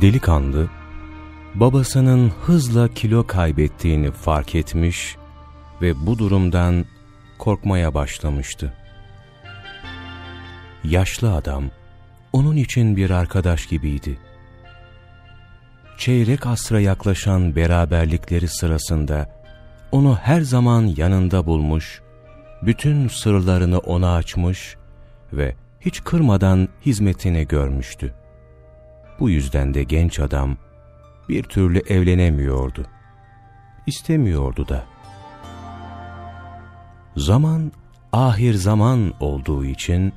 Delikanlı, babasının hızla kilo kaybettiğini fark etmiş ve bu durumdan korkmaya başlamıştı. Yaşlı adam, onun için bir arkadaş gibiydi. Çeyrek asra yaklaşan beraberlikleri sırasında, onu her zaman yanında bulmuş, bütün sırlarını ona açmış ve hiç kırmadan hizmetini görmüştü. Bu yüzden de genç adam bir türlü evlenemiyordu. İstemiyordu da. Zaman ahir zaman olduğu için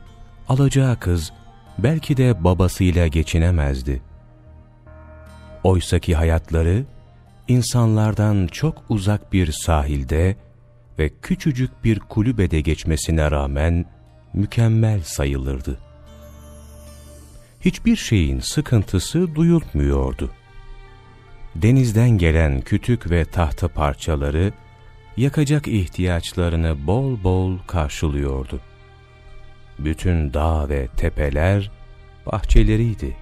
alacağı kız belki de babasıyla geçinemezdi. Oysaki hayatları insanlardan çok uzak bir sahilde ve küçücük bir kulübede geçmesine rağmen mükemmel sayılırdı. Hiçbir şeyin sıkıntısı duyulmuyordu. Denizden gelen kütük ve tahta parçaları yakacak ihtiyaçlarını bol bol karşılıyordu. Bütün dağ ve tepeler bahçeleriydi.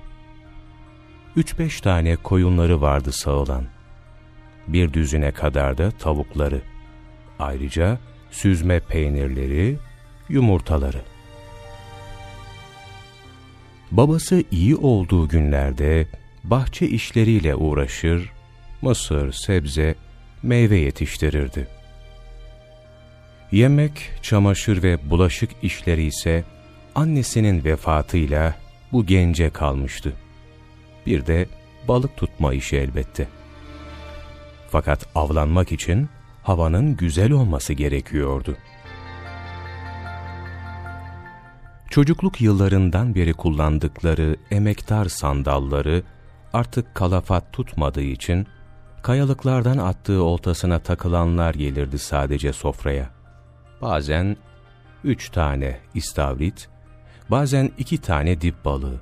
Üç beş tane koyunları vardı sağılan. Bir düzine kadar da tavukları. Ayrıca süzme peynirleri, yumurtaları. Babası iyi olduğu günlerde bahçe işleriyle uğraşır, mısır, sebze, meyve yetiştirirdi. Yemek, çamaşır ve bulaşık işleri ise annesinin vefatıyla bu gence kalmıştı. Bir de balık tutma işi elbette. Fakat avlanmak için havanın güzel olması gerekiyordu. Çocukluk yıllarından beri kullandıkları emektar sandalları artık kalafat tutmadığı için kayalıklardan attığı oltasına takılanlar gelirdi sadece sofraya. Bazen üç tane istavrit, bazen iki tane dip balığı.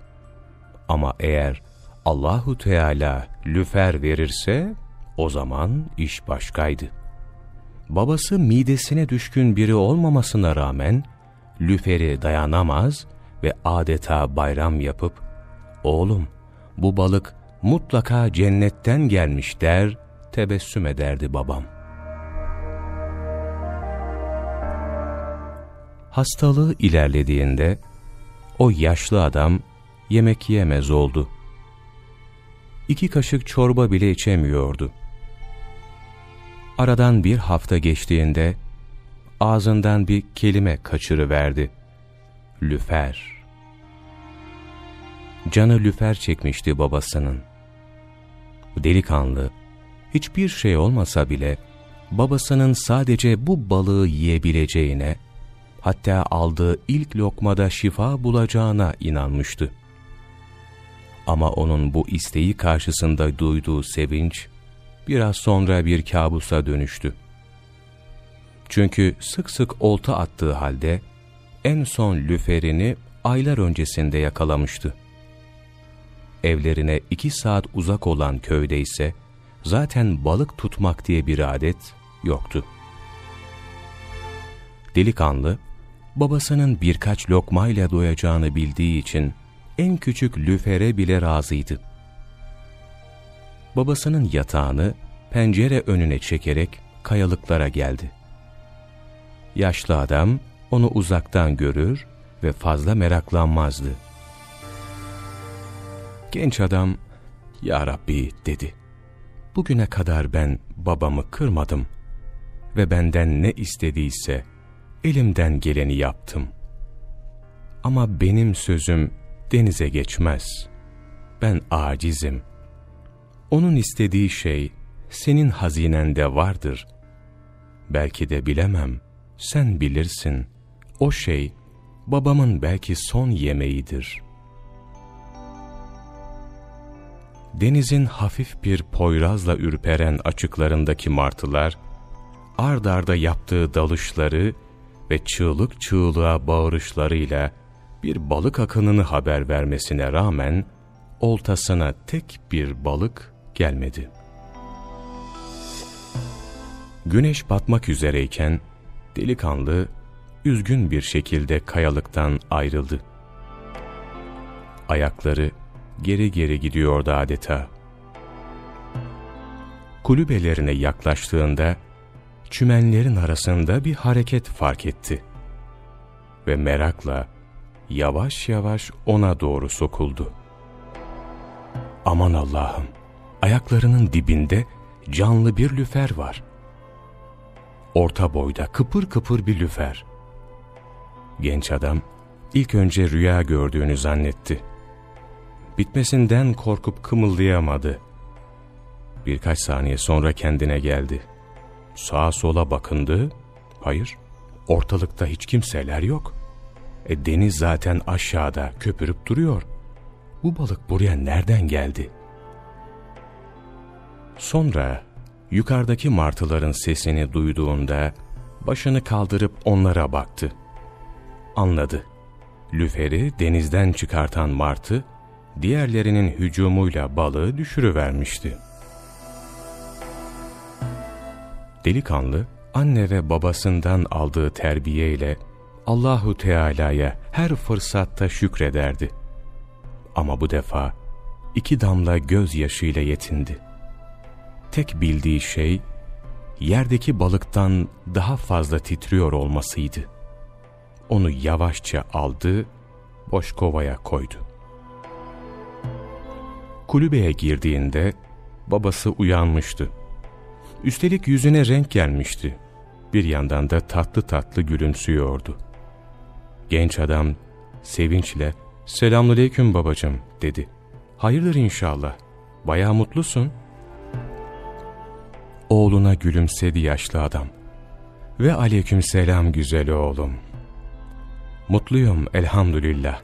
Ama eğer Allahu Teala lüfer verirse o zaman iş başkaydı. Babası midesine düşkün biri olmamasına rağmen lüferi dayanamaz ve adeta bayram yapıp oğlum bu balık mutlaka cennetten gelmiş der tebessüm ederdi babam. Hastalığı ilerlediğinde o yaşlı adam yemek yemez oldu. İki kaşık çorba bile içemiyordu. Aradan bir hafta geçtiğinde ağzından bir kelime kaçırıverdi. Lüfer. Canı lüfer çekmişti babasının. Delikanlı, hiçbir şey olmasa bile babasının sadece bu balığı yiyebileceğine, hatta aldığı ilk lokmada şifa bulacağına inanmıştı. Ama onun bu isteği karşısında duyduğu sevinç, biraz sonra bir kabusa dönüştü. Çünkü sık sık olta attığı halde, en son lüferini aylar öncesinde yakalamıştı. Evlerine iki saat uzak olan köyde ise, zaten balık tutmak diye bir adet yoktu. Delikanlı, babasının birkaç lokmayla doyacağını bildiği için en küçük lüfere bile razıydı. Babasının yatağını pencere önüne çekerek kayalıklara geldi. Yaşlı adam onu uzaktan görür ve fazla meraklanmazdı. Genç adam, ''Ya Rabbi'' dedi. ''Bugüne kadar ben babamı kırmadım ve benden ne istediyse elimden geleni yaptım. Ama benim sözüm denize geçmez. Ben acizim. Onun istediği şey senin hazinende vardır. Belki de bilemem, sen bilirsin. O şey babamın belki son yemeğidir. Denizin hafif bir poyrazla ürperen açıklarındaki martılar, ard arda yaptığı dalışları ve çığlık çığlığa bağırışlarıyla bir balık akınını haber vermesine rağmen, oltasına tek bir balık gelmedi. Güneş batmak üzereyken, delikanlı, üzgün bir şekilde kayalıktan ayrıldı. Ayakları geri geri gidiyordu adeta. Kulübelerine yaklaştığında, çümenlerin arasında bir hareket fark etti. Ve merakla, yavaş yavaş ona doğru sokuldu. Aman Allah'ım, ayaklarının dibinde canlı bir lüfer var. Orta boyda kıpır kıpır bir lüfer. Genç adam ilk önce rüya gördüğünü zannetti. Bitmesinden korkup kımıldayamadı. Birkaç saniye sonra kendine geldi. Sağa sola bakındı. Hayır, ortalıkta hiç kimseler yok. E deniz zaten aşağıda köpürüp duruyor. Bu balık buraya nereden geldi? Sonra yukarıdaki martıların sesini duyduğunda başını kaldırıp onlara baktı. Anladı. Lüferi denizden çıkartan martı diğerlerinin hücumuyla balığı düşürüvermişti. Delikanlı anne ve babasından aldığı terbiyeyle Allahu Teala'ya her fırsatta şükrederdi. Ama bu defa iki damla gözyaşıyla yetindi. Tek bildiği şey yerdeki balıktan daha fazla titriyor olmasıydı. Onu yavaşça aldı, boş kovaya koydu. Kulübeye girdiğinde babası uyanmıştı. Üstelik yüzüne renk gelmişti. Bir yandan da tatlı tatlı gülümsüyordu. Genç adam sevinçle ''Selamünaleyküm babacım'' dedi. ''Hayırdır inşallah, bayağı mutlusun.'' Oğluna gülümsedi yaşlı adam. ''Ve aleykümselam güzel oğlum. Mutluyum elhamdülillah.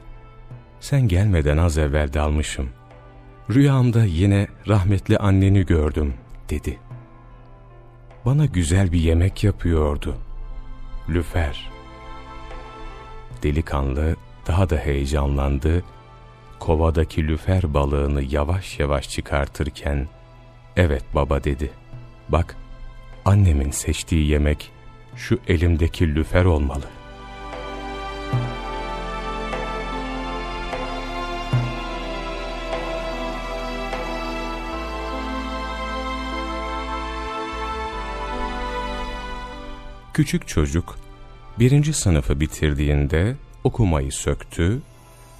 Sen gelmeden az evvel dalmışım. Rüyamda yine rahmetli anneni gördüm.'' dedi. Bana güzel bir yemek yapıyordu. Lüfer. Delikanlı daha da heyecanlandı. Kovadaki lüfer balığını yavaş yavaş çıkartırken, ''Evet baba'' dedi. ''Bak, annemin seçtiği yemek şu elimdeki lüfer olmalı.'' Küçük çocuk birinci sınıfı bitirdiğinde okumayı söktü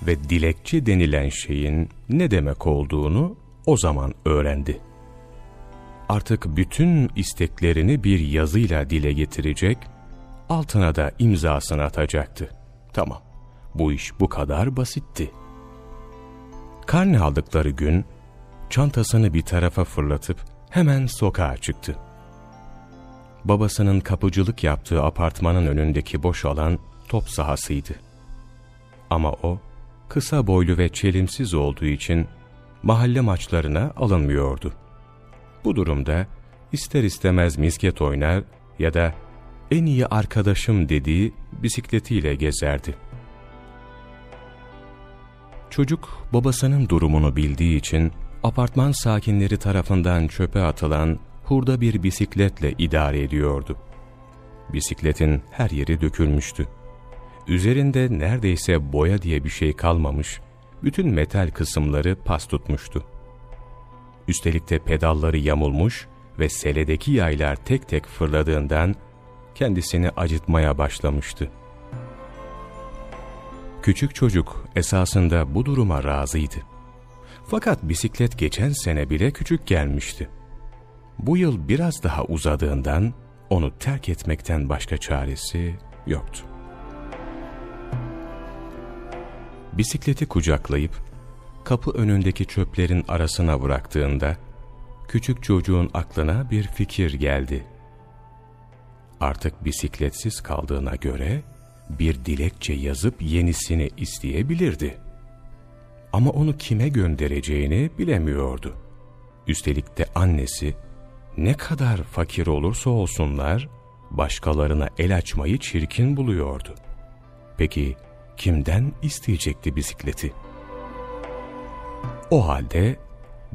ve dilekçe denilen şeyin ne demek olduğunu o zaman öğrendi. Artık bütün isteklerini bir yazıyla dile getirecek, altına da imzasını atacaktı. Tamam, bu iş bu kadar basitti. Karne aldıkları gün, çantasını bir tarafa fırlatıp hemen sokağa çıktı babasının kapıcılık yaptığı apartmanın önündeki boş alan top sahasıydı. Ama o, kısa boylu ve çelimsiz olduğu için mahalle maçlarına alınmıyordu. Bu durumda ister istemez misket oynar ya da en iyi arkadaşım dediği bisikletiyle gezerdi. Çocuk babasının durumunu bildiği için apartman sakinleri tarafından çöpe atılan hurda bir bisikletle idare ediyordu. Bisikletin her yeri dökülmüştü. Üzerinde neredeyse boya diye bir şey kalmamış, bütün metal kısımları pas tutmuştu. Üstelik de pedalları yamulmuş ve seledeki yaylar tek tek fırladığından kendisini acıtmaya başlamıştı. Küçük çocuk esasında bu duruma razıydı. Fakat bisiklet geçen sene bile küçük gelmişti. Bu yıl biraz daha uzadığından onu terk etmekten başka çaresi yoktu. Bisikleti kucaklayıp kapı önündeki çöplerin arasına bıraktığında küçük çocuğun aklına bir fikir geldi. Artık bisikletsiz kaldığına göre bir dilekçe yazıp yenisini isteyebilirdi. Ama onu kime göndereceğini bilemiyordu. Üstelik de annesi ne kadar fakir olursa olsunlar, başkalarına el açmayı çirkin buluyordu. Peki kimden isteyecekti bisikleti? O halde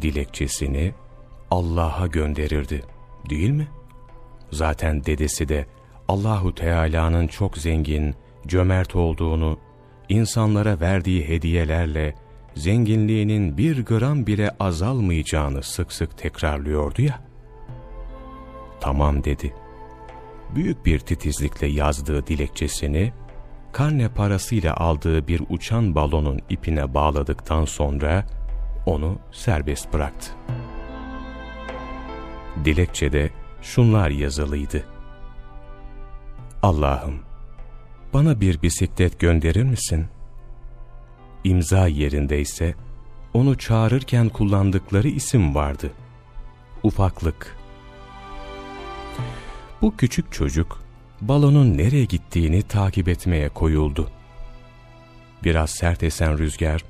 dilekçesini Allah'a gönderirdi, değil mi? Zaten dedesi de Allahu Teala'nın çok zengin, cömert olduğunu, insanlara verdiği hediyelerle zenginliğinin bir gram bile azalmayacağını sık sık tekrarlıyordu ya. Tamam dedi. Büyük bir titizlikle yazdığı dilekçesini, karne parasıyla aldığı bir uçan balonun ipine bağladıktan sonra onu serbest bıraktı. Dilekçede şunlar yazılıydı. Allah'ım, bana bir bisiklet gönderir misin? İmza yerindeyse, onu çağırırken kullandıkları isim vardı. Ufaklık. Bu küçük çocuk, balonun nereye gittiğini takip etmeye koyuldu. Biraz sert esen rüzgar,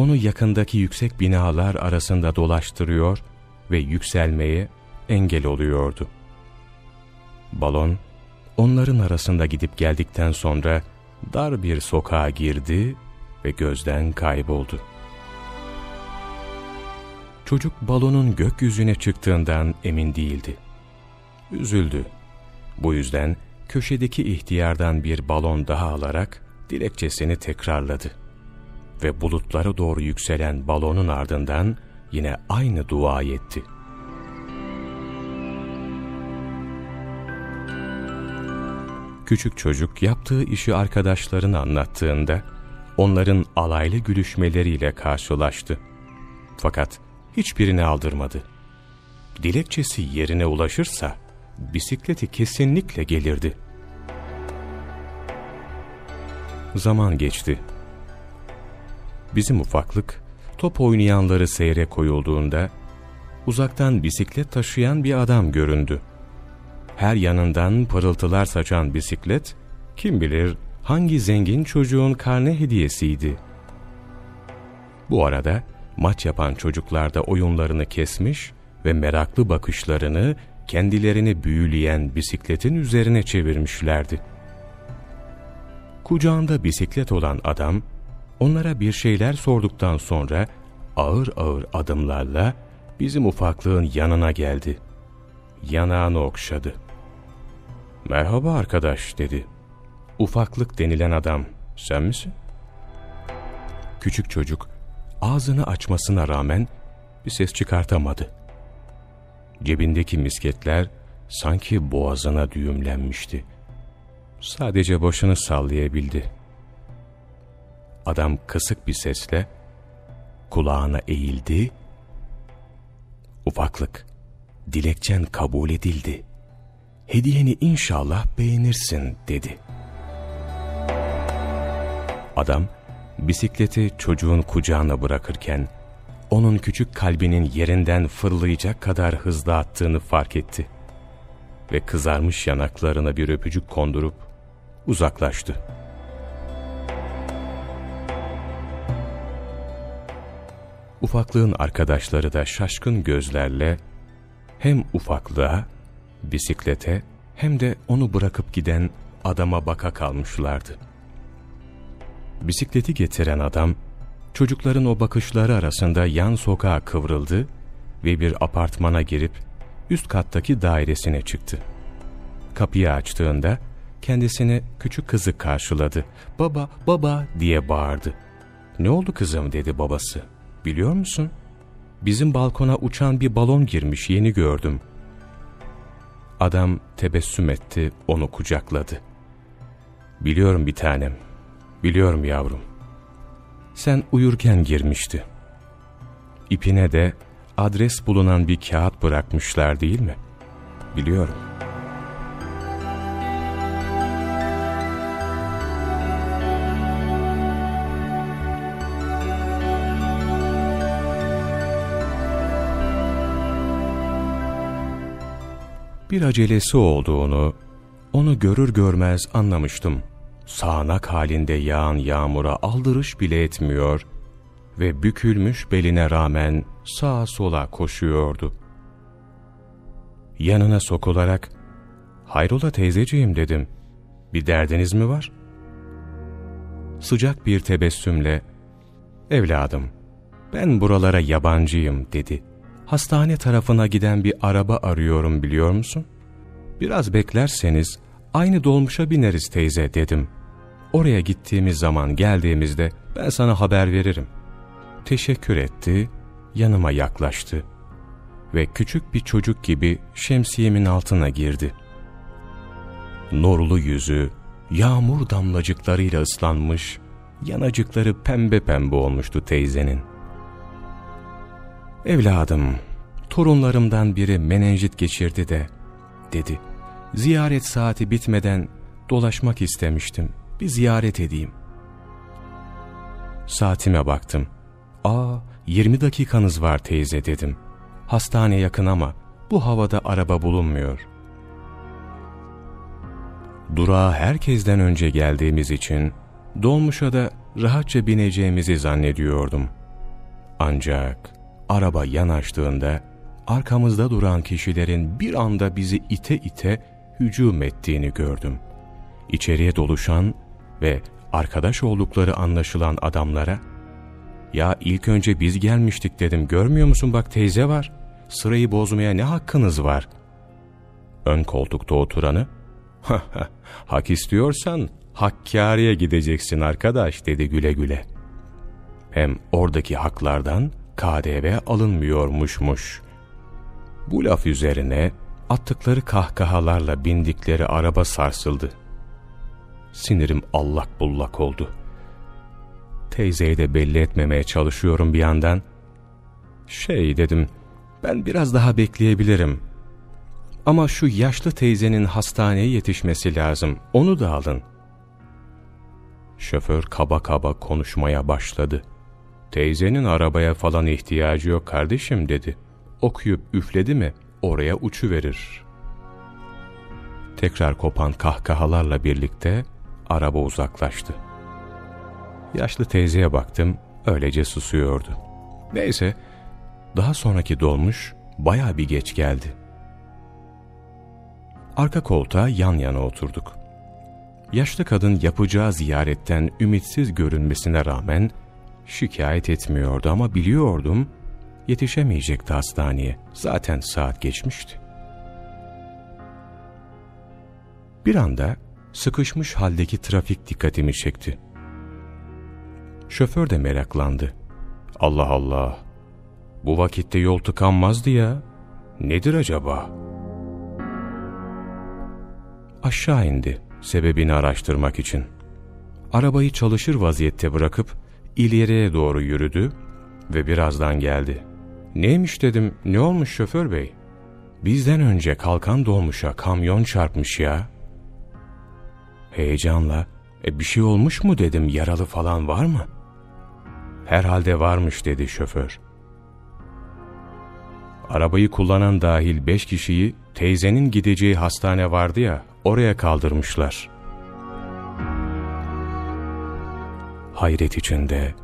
onu yakındaki yüksek binalar arasında dolaştırıyor ve yükselmeye engel oluyordu. Balon, onların arasında gidip geldikten sonra dar bir sokağa girdi ve gözden kayboldu. Çocuk balonun gökyüzüne çıktığından emin değildi. Üzüldü. Bu yüzden köşedeki ihtiyardan bir balon daha alarak dilekçesini tekrarladı. Ve bulutlara doğru yükselen balonun ardından yine aynı dua etti. Küçük çocuk yaptığı işi arkadaşlarına anlattığında onların alaylı gülüşmeleriyle karşılaştı. Fakat hiçbirini aldırmadı. Dilekçesi yerine ulaşırsa bisikleti kesinlikle gelirdi. Zaman geçti. Bizim ufaklık top oynayanları seyre koyulduğunda uzaktan bisiklet taşıyan bir adam göründü. Her yanından pırıltılar saçan bisiklet kim bilir hangi zengin çocuğun karne hediyesiydi. Bu arada maç yapan çocuklar da oyunlarını kesmiş ve meraklı bakışlarını kendilerini büyüleyen bisikletin üzerine çevirmişlerdi. Kucağında bisiklet olan adam, onlara bir şeyler sorduktan sonra ağır ağır adımlarla bizim ufaklığın yanına geldi. Yanağını okşadı. ''Merhaba arkadaş'' dedi. Ufaklık denilen adam sen misin? Küçük çocuk ağzını açmasına rağmen bir ses çıkartamadı. Cebindeki misketler sanki boğazına düğümlenmişti. Sadece başını sallayabildi. Adam kısık bir sesle kulağına eğildi. Ufaklık, dilekçen kabul edildi. Hediyeni inşallah beğenirsin dedi. Adam, bisikleti çocuğun kucağına bırakırken, onun küçük kalbinin yerinden fırlayacak kadar hızlı attığını fark etti. Ve kızarmış yanaklarına bir öpücük kondurup uzaklaştı. Ufaklığın arkadaşları da şaşkın gözlerle hem ufaklığa, bisiklete hem de onu bırakıp giden adama baka kalmışlardı. Bisikleti getiren adam, çocukların o bakışları arasında yan sokağa kıvrıldı ve bir apartmana girip üst kattaki dairesine çıktı. Kapıyı açtığında kendisini küçük kızı karşıladı. Baba, baba diye bağırdı. Ne oldu kızım dedi babası. Biliyor musun? Bizim balkona uçan bir balon girmiş yeni gördüm. Adam tebessüm etti, onu kucakladı. Biliyorum bir tanem, biliyorum yavrum. Sen uyurken girmişti. İpine de adres bulunan bir kağıt bırakmışlar değil mi? Biliyorum. Bir acelesi olduğunu, onu görür görmez anlamıştım. Sağanak halinde yağan yağmura aldırış bile etmiyor ve bükülmüş beline rağmen sağa sola koşuyordu. Yanına sokularak, ''Hayrola teyzeciğim'' dedim. ''Bir derdiniz mi var?'' Sıcak bir tebessümle, ''Evladım, ben buralara yabancıyım'' dedi hastane tarafına giden bir araba arıyorum biliyor musun? Biraz beklerseniz aynı dolmuşa bineriz teyze dedim. Oraya gittiğimiz zaman geldiğimizde ben sana haber veririm. teşekkür etti, yanıma yaklaştı ve küçük bir çocuk gibi şemsiyemin altına girdi. Nurlu yüzü, yağmur damlacıklarıyla ıslanmış, yanacıkları pembe pembe olmuştu teyzenin. Evladım, torunlarımdan biri menenjit geçirdi de, dedi. Ziyaret saati bitmeden dolaşmak istemiştim. Bir ziyaret edeyim. Saatime baktım. Aa, 20 dakikanız var teyze dedim. Hastane yakın ama bu havada araba bulunmuyor. Durağa herkesten önce geldiğimiz için dolmuşa da rahatça bineceğimizi zannediyordum. Ancak araba yanaştığında arkamızda duran kişilerin bir anda bizi ite ite hücum ettiğini gördüm. İçeriye doluşan ve arkadaş oldukları anlaşılan adamlara ''Ya ilk önce biz gelmiştik'' dedim ''Görmüyor musun bak teyze var, sırayı bozmaya ne hakkınız var?'' Ön koltukta oturanı ''Hak istiyorsan Hakkari'ye gideceksin arkadaş'' dedi güle güle. Hem oradaki haklardan KDV alınmıyormuşmuş. Bu laf üzerine attıkları kahkahalarla bindikleri araba sarsıldı. Sinirim allak bullak oldu. Teyzeye de belli etmemeye çalışıyorum bir yandan. Şey dedim, ben biraz daha bekleyebilirim. Ama şu yaşlı teyzenin hastaneye yetişmesi lazım, onu da alın. Şoför kaba kaba konuşmaya başladı. Teyzenin arabaya falan ihtiyacı yok kardeşim dedi. Okuyup üfledi mi oraya uçu verir. Tekrar kopan kahkahalarla birlikte araba uzaklaştı. Yaşlı teyzeye baktım, öylece susuyordu. Neyse, daha sonraki dolmuş baya bir geç geldi. Arka koltuğa yan yana oturduk. Yaşlı kadın yapacağı ziyaretten ümitsiz görünmesine rağmen şikayet etmiyordu ama biliyordum yetişemeyecekti hastaneye. Zaten saat geçmişti. Bir anda sıkışmış haldeki trafik dikkatimi çekti. Şoför de meraklandı. Allah Allah, bu vakitte yol tıkanmazdı ya. Nedir acaba? Aşağı indi sebebini araştırmak için. Arabayı çalışır vaziyette bırakıp ileriye doğru yürüdü ve birazdan geldi. Neymiş dedim, ne olmuş şoför bey? Bizden önce kalkan dolmuşa kamyon çarpmış ya. Heyecanla, e bir şey olmuş mu dedim, yaralı falan var mı? Herhalde varmış dedi şoför. Arabayı kullanan dahil beş kişiyi teyzenin gideceği hastane vardı ya, oraya kaldırmışlar. Hayret içinde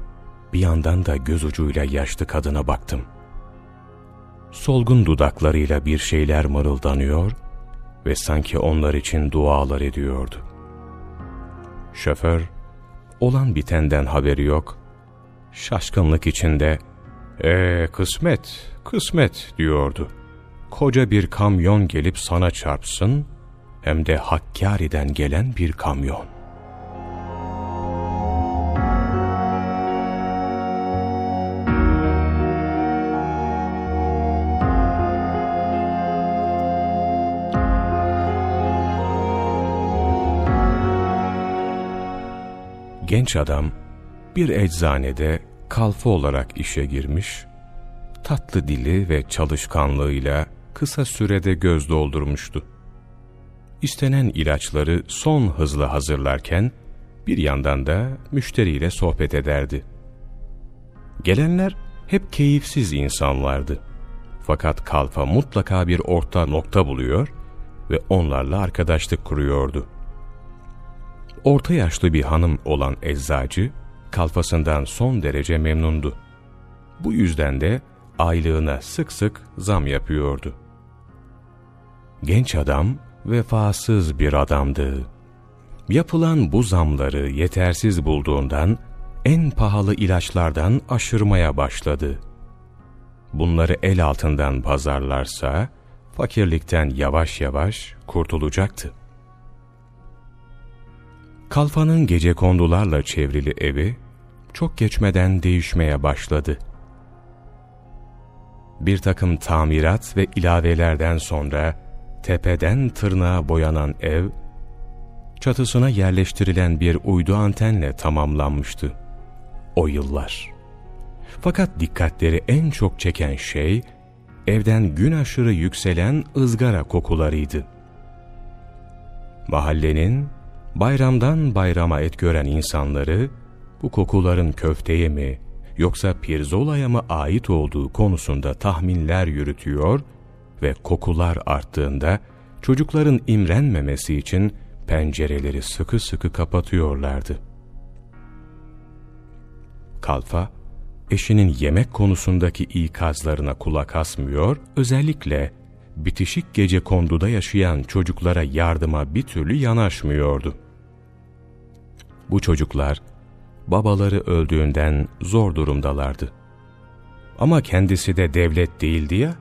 bir yandan da göz ucuyla yaşlı kadına baktım. Solgun dudaklarıyla bir şeyler mırıldanıyor ve sanki onlar için dualar ediyordu. Şoför, olan bitenden haberi yok, şaşkınlık içinde, ''Ee kısmet, kısmet'' diyordu. Koca bir kamyon gelip sana çarpsın, hem de Hakkari'den gelen bir kamyon. Genç adam bir eczanede kalfa olarak işe girmiş, tatlı dili ve çalışkanlığıyla kısa sürede göz doldurmuştu. İstenen ilaçları son hızla hazırlarken bir yandan da müşteriyle sohbet ederdi. Gelenler hep keyifsiz insanlardı. Fakat kalfa mutlaka bir orta nokta buluyor ve onlarla arkadaşlık kuruyordu. Orta yaşlı bir hanım olan eczacı, kalfasından son derece memnundu. Bu yüzden de aylığına sık sık zam yapıyordu. Genç adam vefasız bir adamdı. Yapılan bu zamları yetersiz bulduğundan en pahalı ilaçlardan aşırmaya başladı. Bunları el altından pazarlarsa fakirlikten yavaş yavaş kurtulacaktı. Kalfanın gece kondularla çevrili evi çok geçmeden değişmeye başladı. Bir takım tamirat ve ilavelerden sonra tepeden tırnağa boyanan ev, çatısına yerleştirilen bir uydu antenle tamamlanmıştı. O yıllar. Fakat dikkatleri en çok çeken şey, evden gün aşırı yükselen ızgara kokularıydı. Mahallenin bayramdan bayrama et gören insanları, bu kokuların köfteye mi yoksa pirzolaya mı ait olduğu konusunda tahminler yürütüyor ve kokular arttığında çocukların imrenmemesi için pencereleri sıkı sıkı kapatıyorlardı. Kalfa, eşinin yemek konusundaki ikazlarına kulak asmıyor, özellikle bitişik gece konduda yaşayan çocuklara yardıma bir türlü yanaşmıyordu. Bu çocuklar, babaları öldüğünden zor durumdalardı. Ama kendisi de devlet değildi ya,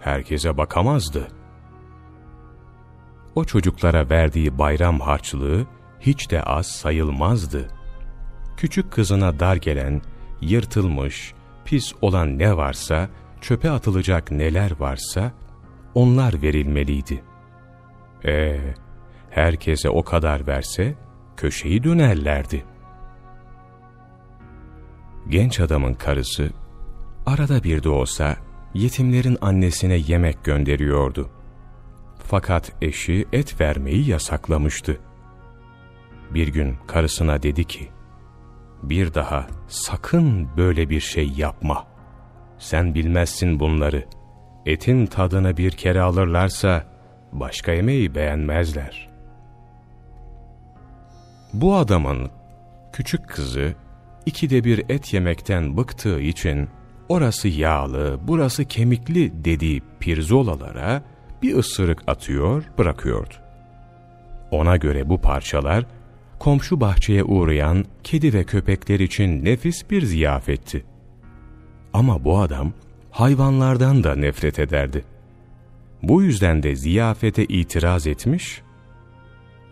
herkese bakamazdı. O çocuklara verdiği bayram harçlığı hiç de az sayılmazdı. Küçük kızına dar gelen, yırtılmış, pis olan ne varsa, çöpe atılacak neler varsa, onlar verilmeliydi. Ee, herkese o kadar verse, köşeyi dönerlerdi. Genç adamın karısı, arada bir de olsa, yetimlerin annesine yemek gönderiyordu. Fakat eşi et vermeyi yasaklamıştı. Bir gün karısına dedi ki, bir daha sakın böyle bir şey yapma. Sen bilmezsin bunları. Etin tadını bir kere alırlarsa başka yemeği beğenmezler. Bu adamın küçük kızı ikide bir et yemekten bıktığı için orası yağlı, burası kemikli dediği pirzolalara bir ısırık atıyor, bırakıyordu. Ona göre bu parçalar komşu bahçeye uğrayan kedi ve köpekler için nefis bir ziyafetti. Ama bu adam hayvanlardan da nefret ederdi. Bu yüzden de ziyafete itiraz etmiş,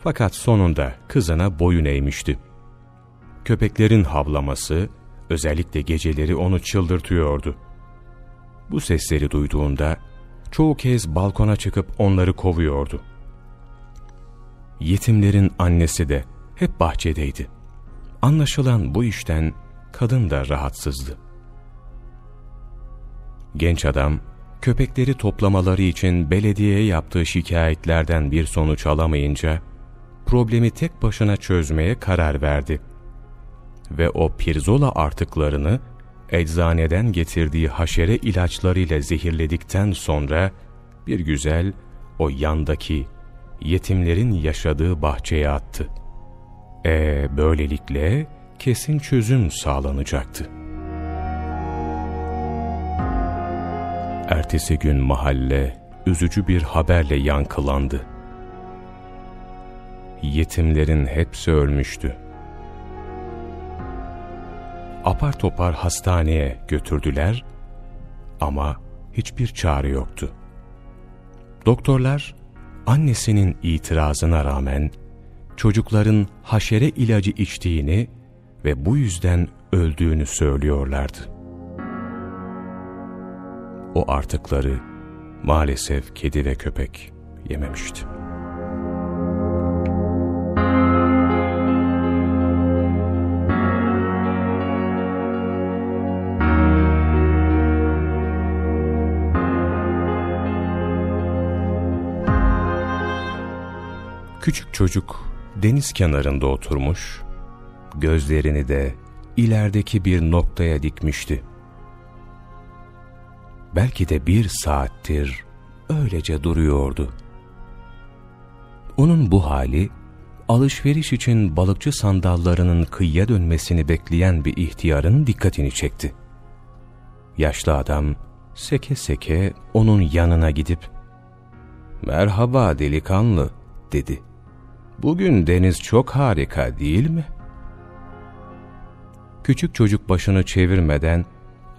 fakat sonunda kızına boyun eğmişti. Köpeklerin havlaması, özellikle geceleri onu çıldırtıyordu. Bu sesleri duyduğunda çoğu kez balkona çıkıp onları kovuyordu. Yetimlerin annesi de hep bahçedeydi. Anlaşılan bu işten kadın da rahatsızdı. Genç adam, köpekleri toplamaları için belediyeye yaptığı şikayetlerden bir sonuç alamayınca, problemi tek başına çözmeye karar verdi. Ve o pirzola artıklarını eczaneden getirdiği haşere ilaçlarıyla zehirledikten sonra bir güzel o yandaki yetimlerin yaşadığı bahçeye attı. E böylelikle kesin çözüm sağlanacaktı. Ertesi gün mahalle üzücü bir haberle yankılandı. Yetimlerin hepsi ölmüştü. Apar topar hastaneye götürdüler ama hiçbir çare yoktu. Doktorlar annesinin itirazına rağmen çocukların haşere ilacı içtiğini ve bu yüzden öldüğünü söylüyorlardı. O artıkları maalesef kedi ve köpek yememişti. Küçük çocuk deniz kenarında oturmuş, gözlerini de ilerideki bir noktaya dikmişti. Belki de bir saattir öylece duruyordu. Onun bu hali, alışveriş için balıkçı sandallarının kıyıya dönmesini bekleyen bir ihtiyarın dikkatini çekti. Yaşlı adam seke seke onun yanına gidip, ''Merhaba delikanlı'' dedi. Bugün deniz çok harika değil mi? Küçük çocuk başını çevirmeden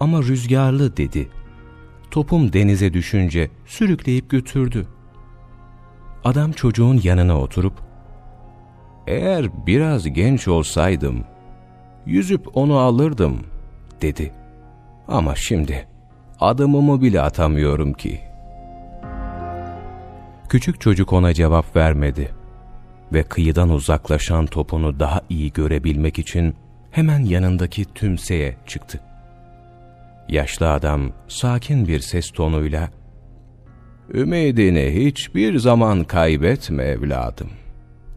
ama rüzgarlı dedi. Topum denize düşünce sürükleyip götürdü. Adam çocuğun yanına oturup eğer biraz genç olsaydım yüzüp onu alırdım, dedi. Ama şimdi adımımı bile atamıyorum ki. Küçük çocuk ona cevap vermedi ve kıyıdan uzaklaşan topunu daha iyi görebilmek için hemen yanındaki tümseye çıktı. Yaşlı adam sakin bir ses tonuyla ''Ümidini hiçbir zaman kaybetme evladım.''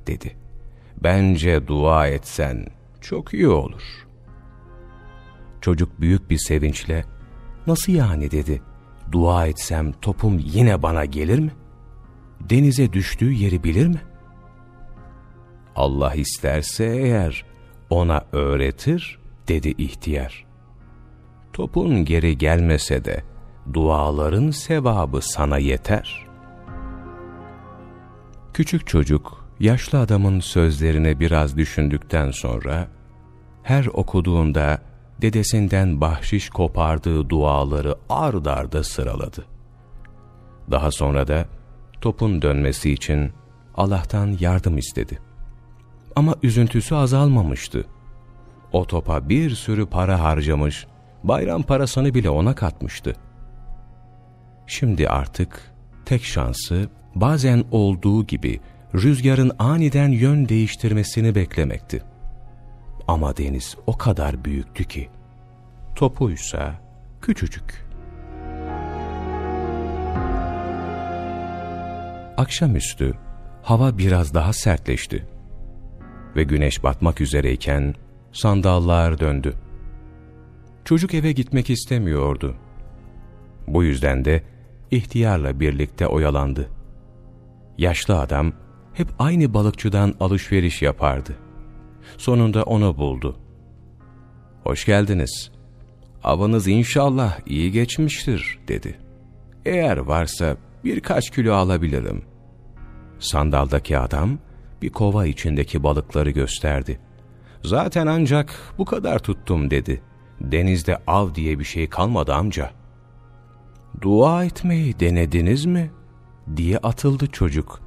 dedi. ''Bence dua etsen çok iyi olur.'' Çocuk büyük bir sevinçle ''Nasıl yani?'' dedi. ''Dua etsem topum yine bana gelir mi? Denize düştüğü yeri bilir mi?'' Allah isterse eğer ona öğretir dedi ihtiyar. Topun geri gelmese de duaların sevabı sana yeter. Küçük çocuk yaşlı adamın sözlerine biraz düşündükten sonra her okuduğunda dedesinden bahşiş kopardığı duaları ard arda sıraladı. Daha sonra da topun dönmesi için Allah'tan yardım istedi. Ama üzüntüsü azalmamıştı. O topa bir sürü para harcamış, bayram parasını bile ona katmıştı. Şimdi artık tek şansı bazen olduğu gibi rüzgarın aniden yön değiştirmesini beklemekti. Ama deniz o kadar büyüktü ki, topuysa küçücük. Akşamüstü hava biraz daha sertleşti ve güneş batmak üzereyken sandallar döndü. Çocuk eve gitmek istemiyordu. Bu yüzden de ihtiyarla birlikte oyalandı. Yaşlı adam hep aynı balıkçıdan alışveriş yapardı. Sonunda onu buldu. ''Hoş geldiniz. Avınız inşallah iyi geçmiştir.'' dedi. ''Eğer varsa birkaç kilo alabilirim.'' Sandaldaki adam bir kova içindeki balıkları gösterdi. ''Zaten ancak bu kadar tuttum.'' dedi. ''Denizde av diye bir şey kalmadı amca.'' ''Dua etmeyi denediniz mi?'' diye atıldı çocuk.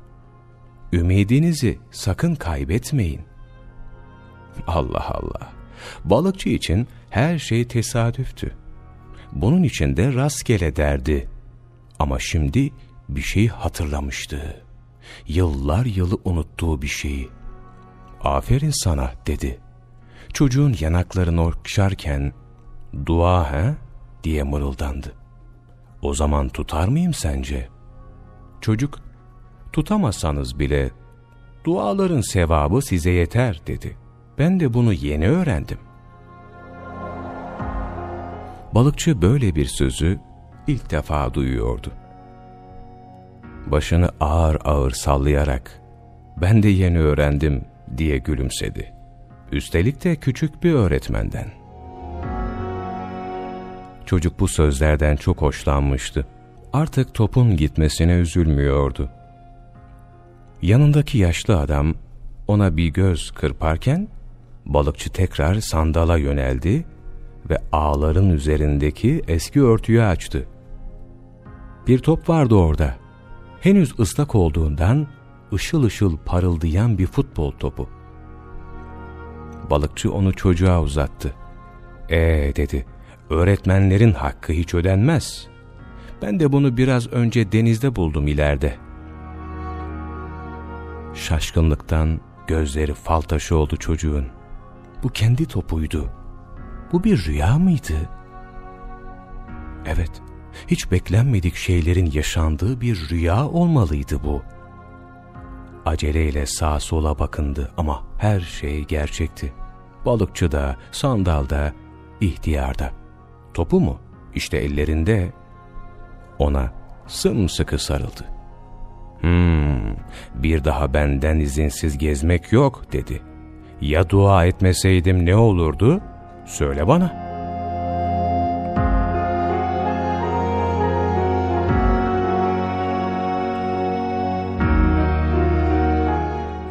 ''Ümidinizi sakın kaybetmeyin.'' Allah Allah! Balıkçı için her şey tesadüftü. Bunun için de rastgele derdi. Ama şimdi bir şey hatırlamıştı. Yıllar yılı unuttuğu bir şeyi. Aferin sana dedi. Çocuğun yanaklarını okşarken dua he diye mırıldandı. O zaman tutar mıyım sence? Çocuk tutamasanız bile duaların sevabı size yeter dedi. Ben de bunu yeni öğrendim. Balıkçı böyle bir sözü ilk defa duyuyordu. Başını ağır ağır sallayarak ben de yeni öğrendim diye gülümsedi. Üstelik de küçük bir öğretmenden. Çocuk bu sözlerden çok hoşlanmıştı. Artık topun gitmesine üzülmüyordu. Yanındaki yaşlı adam ona bir göz kırparken balıkçı tekrar sandala yöneldi ve ağların üzerindeki eski örtüyü açtı. Bir top vardı orada. Henüz ıslak olduğundan ışıl ışıl parıldayan bir futbol topu. Balıkçı onu çocuğa uzattı. ''Ee'' dedi, ''öğretmenlerin hakkı hiç ödenmez. Ben de bunu biraz önce denizde buldum ileride.'' Şaşkınlıktan gözleri fal taşı oldu çocuğun. Bu kendi topuydu. Bu bir rüya mıydı? Evet, hiç beklenmedik şeylerin yaşandığı bir rüya olmalıydı bu. Aceleyle sağa sola bakındı ama her şey gerçekti. Balıkçıda, sandalda, ihtiyarda. Topu mu? İşte ellerinde. Ona sımsıkı sarıldı. Hmm, bir daha benden izinsiz gezmek yok dedi. Ya dua etmeseydim ne olurdu? Söyle bana.''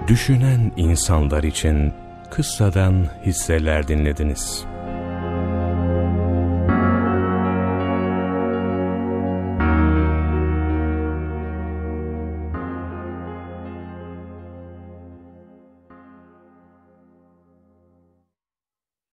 Düşünen insanlar için kıssadan hisseler dinlediniz.